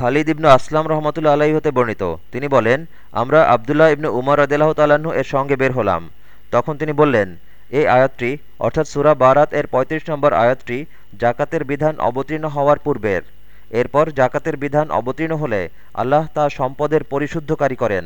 খালিদ ইবনু আসলাম রহমতুল্লা আলাই হতে বর্ণিত। তিনি বলেন, আমরা আবদুল্লাহ ইবনু উমর আদেলাহ তালাহু এর সঙ্গে বের হলাম। তখন তিনি বললেন, এই আয়াতটি, অর্থাৎ সুরা বারাত এর ৩৫ নম্বর আয়াতটি জাকাতের বিধান অবতীর্ণ হওয়ার পূর্বের। এরপর জাকাতের বিধান অবতীর্ণ হলে আল্লাহ তা সম্পদের পরিশুদ্ধকারী করেন।